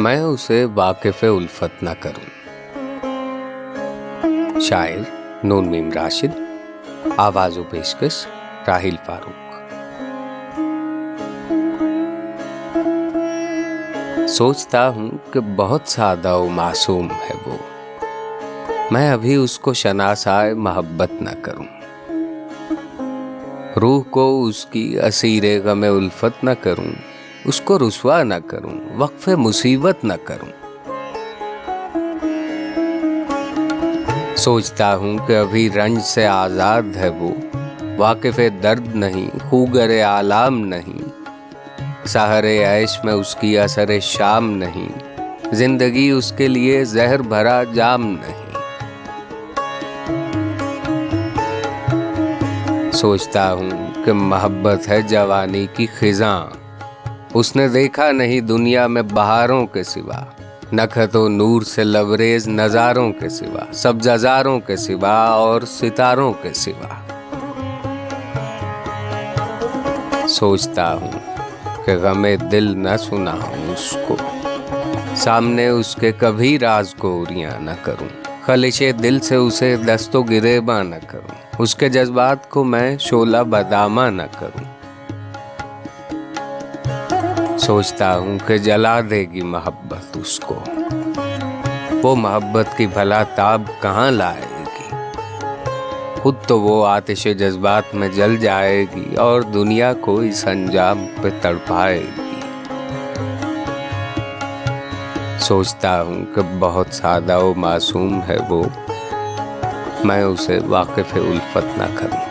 میں اسے واقف الفت نہ کروں۔ شاعر نون میم راشد، آواز و پیشکش راہیل فاروق۔ سوچتا ہوں کہ بہت سادہ و معصوم ہے وہ۔ میں ابھی اس کو شناسائے محبت نہ کروں۔ روح کو اس کی اسیر غم الفت نہ کروں۔ اس کو رسوا نہ کروں، وقف مصیبت نہ کروں۔ سوچتا ہوں کہ ابھی رنج سے آزاد ہے وہ، واقف درد نہیں، خوگر عالام نہیں۔ سہر عیش میں اس کی اثر شام نہیں، زندگی اس کے لیے زہر بھرا جام نہیں۔ سوچتا ہوں کہ محبت ہے جوانی کی خزاں۔ اس نے دیکھا نہیں دنیا میں بہاروں کے سوا نکھت و نور سے لبریز نظاروں کے سوا سبزاروں کے سوا اور ستاروں کے سوا۔ سوچتا ہوں کہ غم دل نہ سنا ہوں اس کو، سامنے اس کے کبھی راز کو نہ کروں۔ خلش دل سے اسے دست و گریباں نہ کروں۔ اس کے جذبات کو میں شولہ بدامہ نہ کروں۔ سوچتا ہوں کہ جلا دے گی محبت اس کو۔ وہ محبت کی بھلا تاب کہاں لائے گی؟ خود تو وہ آتش جذبات میں جل جائے گی اور دنیا کو اس انجام پہ تڑپائے گی۔ سوچتا ہوں کہ بہت سادہ و معصوم ہے وہ۔ میں اسے واقف الفت نہ کروں۔